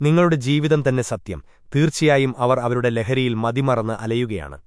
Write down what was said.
നിങ്ങളുടെ ജീവിതം തന്നെ സത്യം. തീർച്ചയായും അവർ അവരുടെ ലഹരിയിൽ മതിമറന്ന് അലയുകയാണ്.